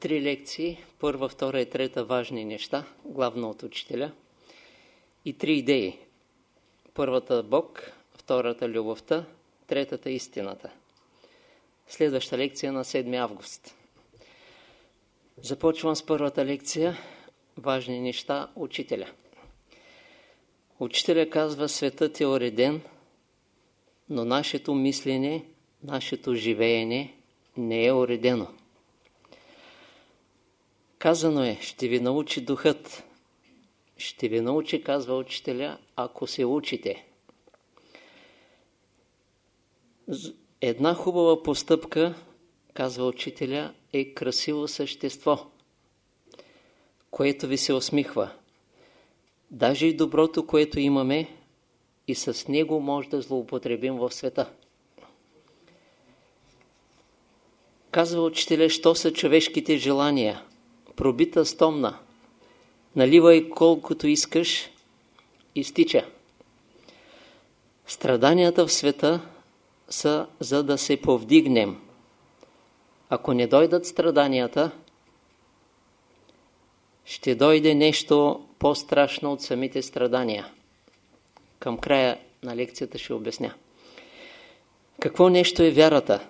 три лекции, първа, втора и трета важни неща, главно от учителя, и три идеи. Първата – Бог, втората – любовта, третата – истината. Следваща лекция на 7 август. Започвам с първата лекция – важни неща, учителя. Учителя казва, светът е уреден, но нашето мислене, нашето живеене не е уредено. Казано е, ще ви научи духът. Ще ви научи, казва учителя, ако се учите. Една хубава постъпка, казва учителя, е красиво същество, което ви се усмихва. Даже и доброто, което имаме, и с него може да злоупотребим в света. Казва учителя, що са човешките желания – пробита стомна. Наливай колкото искаш, изтича. Страданията в света са за да се повдигнем. Ако не дойдат страданията, ще дойде нещо по-страшно от самите страдания. Към края на лекцията ще обясня. Какво нещо е вярата?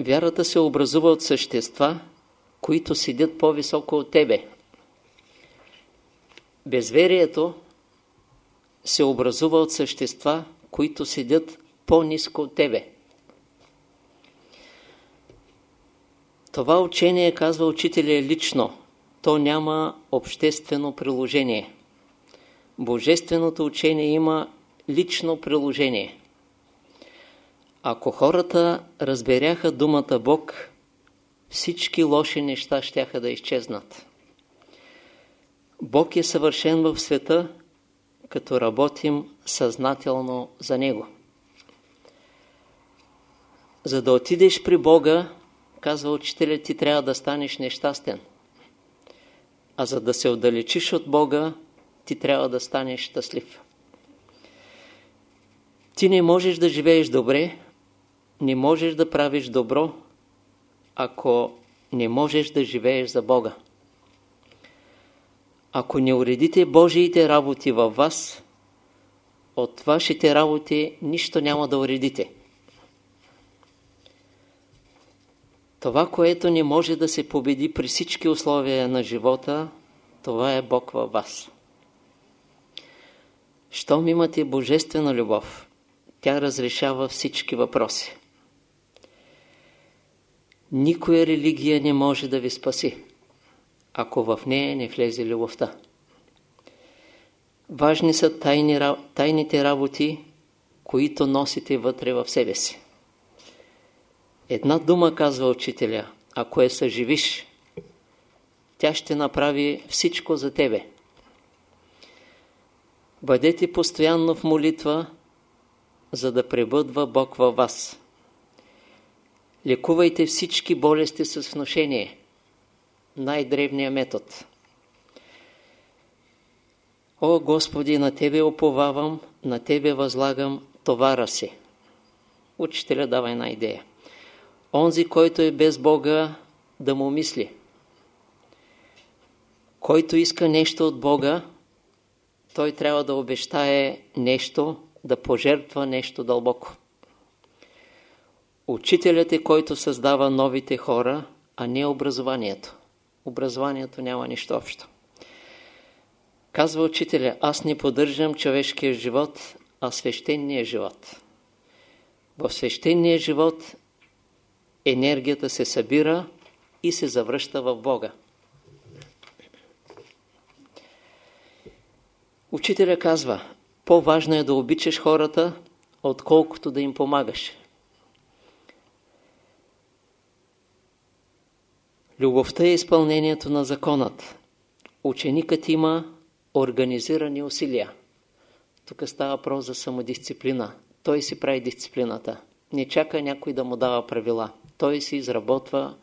Вярата се образува от същества, които седят по-високо от тебе. Безверието се образува от същества, които седят по-низко от тебе. Това учение, казва учителя, е лично. То няма обществено приложение. Божественото учение има лично приложение. Ако хората разберяха думата Бог, всички лоши неща щяха да изчезнат. Бог е съвършен в света, като работим съзнателно за Него. За да отидеш при Бога, казва учителя, ти трябва да станеш нещастен. А за да се отдалечиш от Бога, ти трябва да станеш щастлив. Ти не можеш да живееш добре, не можеш да правиш добро, ако не можеш да живееш за Бога. Ако не уредите Божиите работи във вас, от вашите работи нищо няма да уредите. Това, което не може да се победи при всички условия на живота, това е Бог във вас. Щом имате божествена любов, тя разрешава всички въпроси. Никоя религия не може да ви спаси, ако в нея не влезе любовта. Важни са тайни, тайните работи, които носите вътре в себе си. Една дума, казва учителя, ако я съживиш, тя ще направи всичко за тебе. Бъдете постоянно в молитва, за да пребъдва Бог във вас. Лекувайте всички болести с вношение. Най-древният метод. О, Господи, на Тебе оповавам, на Тебе възлагам товара си. Учителя дава една идея. Онзи, който е без Бога, да му мисли. Който иска нещо от Бога, той трябва да обещае нещо, да пожертва нещо дълбоко. Учителят е който създава новите хора, а не образованието. Образованието няма нищо общо. Казва учителя, аз не поддържам човешкия живот, а свещения живот. В свещения живот енергията се събира и се завръща в Бога. Учителя казва, по-важно е да обичаш хората, отколкото да им помагаш. Любовта е изпълнението на законът. Ученикът има организирани усилия. Тук става въпрос за самодисциплина. Той си прави дисциплината. Не чака някой да му дава правила. Той си изработва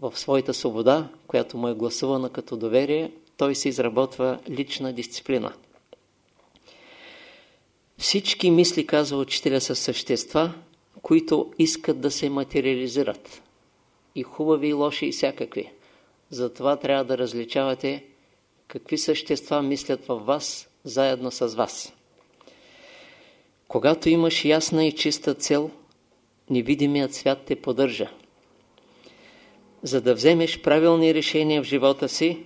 в своята свобода, която му е гласувана като доверие, той си изработва лична дисциплина. Всички мисли, казва учителя, са същества, които искат да се материализират и хубави, и лоши, и всякакви. Затова трябва да различавате какви същества мислят във вас, заедно с вас. Когато имаш ясна и чиста цел, невидимият свят те поддържа. За да вземеш правилни решения в живота си,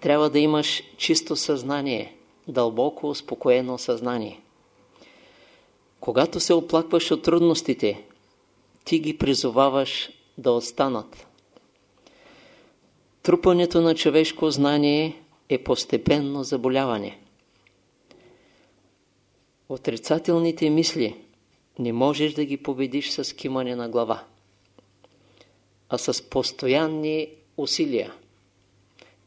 трябва да имаш чисто съзнание, дълбоко успокоено съзнание. Когато се оплакваш от трудностите, ти ги призоваваш да останат. Трупането на човешко знание е постепенно заболяване. Отрицателните мисли не можеш да ги победиш с кимане на глава, а с постоянни усилия,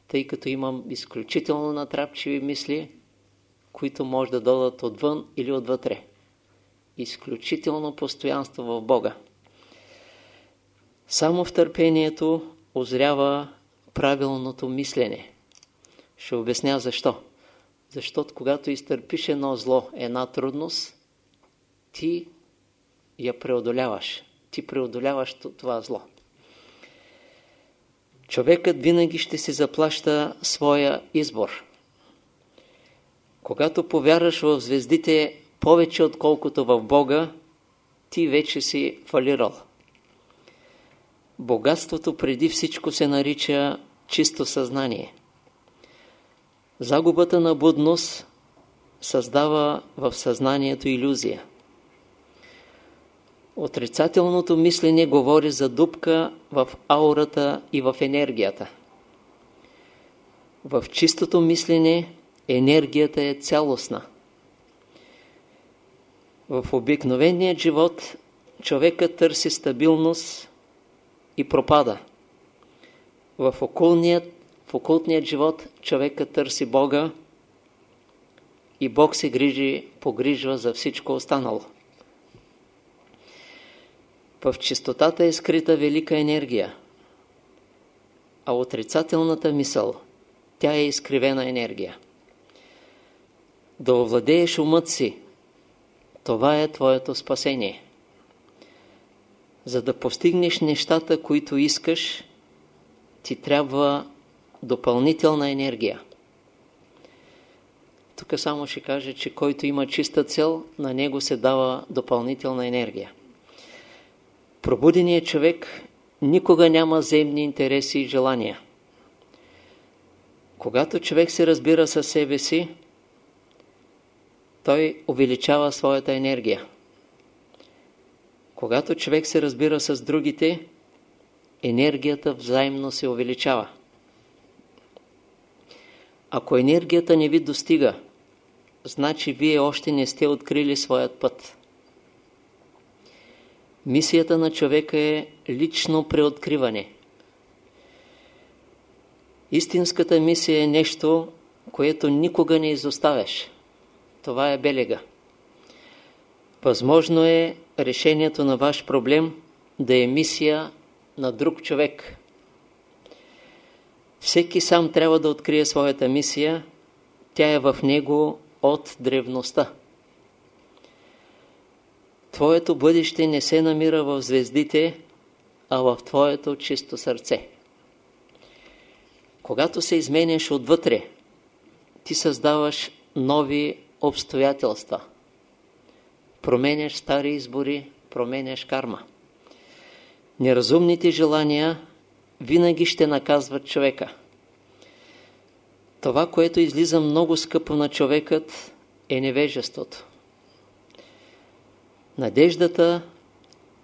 тъй като имам изключително натрапчиви мисли, които може да дойдат отвън или отвътре. Изключително постоянство в Бога. Само в търпението озрява правилното мислене. Ще обясня защо. Защото когато изтърпиш едно зло, една трудност, ти я преодоляваш. Ти преодоляваш това зло. Човекът винаги ще си заплаща своя избор. Когато повярваш в звездите повече отколкото в Бога, ти вече си фалирал. Богатството преди всичко се нарича чисто съзнание. Загубата на будност създава в съзнанието иллюзия. Отрицателното мислене говори за дупка в аурата и в енергията. В чистото мислене енергията е цялостна. В обикновения живот човека търси стабилност и пропада. В околният, в окултният живот човека търси Бога и Бог се грижи, погрижва за всичко останало. В чистотата е скрита велика енергия, а отрицателната мисъл, тя е изкривена енергия. Да овладееш умът си, това е твоето спасение. За да постигнеш нещата, които искаш, ти трябва допълнителна енергия. Тук само ще кажа, че който има чиста цел, на него се дава допълнителна енергия. Пробуденият човек никога няма земни интереси и желания. Когато човек се разбира със себе си, той увеличава своята енергия. Когато човек се разбира с другите, енергията взаимно се увеличава. Ако енергията не ви достига, значи вие още не сте открили своят път. Мисията на човека е лично преоткриване. Истинската мисия е нещо, което никога не изоставяш. Това е белега. Възможно е решението на ваш проблем да е мисия на друг човек. Всеки сам трябва да открие своята мисия, тя е в него от древността. Твоето бъдеще не се намира в звездите, а в твоето чисто сърце. Когато се изменяш отвътре, ти създаваш нови обстоятелства. Променяш стари избори, променяш карма. Неразумните желания винаги ще наказват човека. Това, което излиза много скъпо на човекът, е невежеството. Надеждата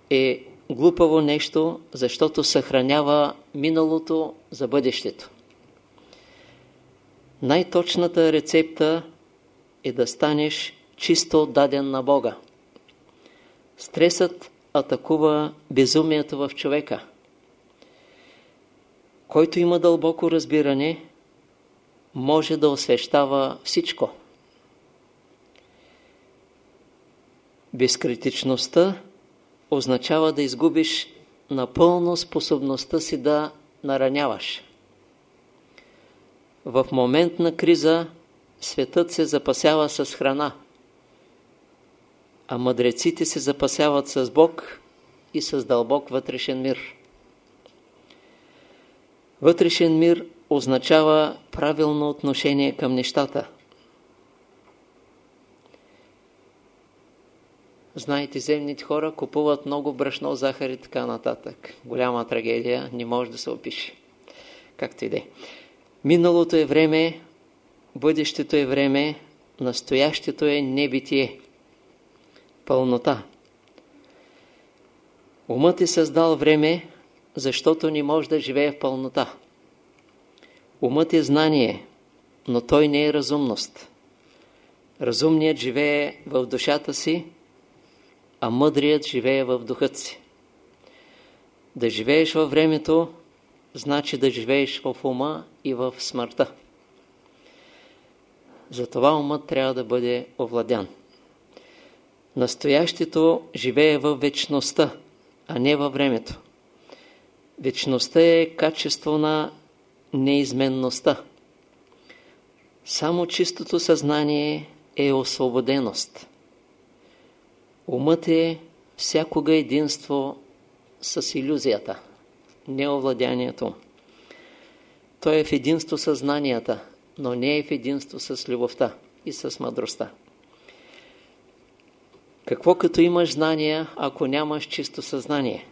е глупаво нещо, защото съхранява миналото за бъдещето. Най-точната рецепта е да станеш чисто отдаден на Бога. Стресът атакува безумието в човека. Който има дълбоко разбиране, може да освещава всичко. Безкритичността означава да изгубиш напълно способността си да нараняваш. В момент на криза светът се запасява с храна, а мъдреците се запасяват с Бог и с дълбок вътрешен мир. Вътрешен мир означава правилно отношение към нещата. Знаете, земните хора купуват много брашно, захар и така нататък. Голяма трагедия, не може да се опише. Както и да е. Миналото е време, бъдещето е време, настоящето е небитие. Пълнота. Умът е създал време, защото не може да живее в пълнота. Умът е знание, но той не е разумност. Разумният живее в душата си, а мъдрият живее в духът си. Да живееш във времето, значи да живееш в ума и в смъртта. Затова умът трябва да бъде овладян. Настоящето живее в вечността, а не във времето. Вечността е качество на неизменността. Само чистото съзнание е освободеност. Умът е всякога единство с иллюзията, неовладянието. Той е в единство с знанията, но не е в единство с любовта и с мъдростта. Какво като имаш знания, ако нямаш чисто съзнание?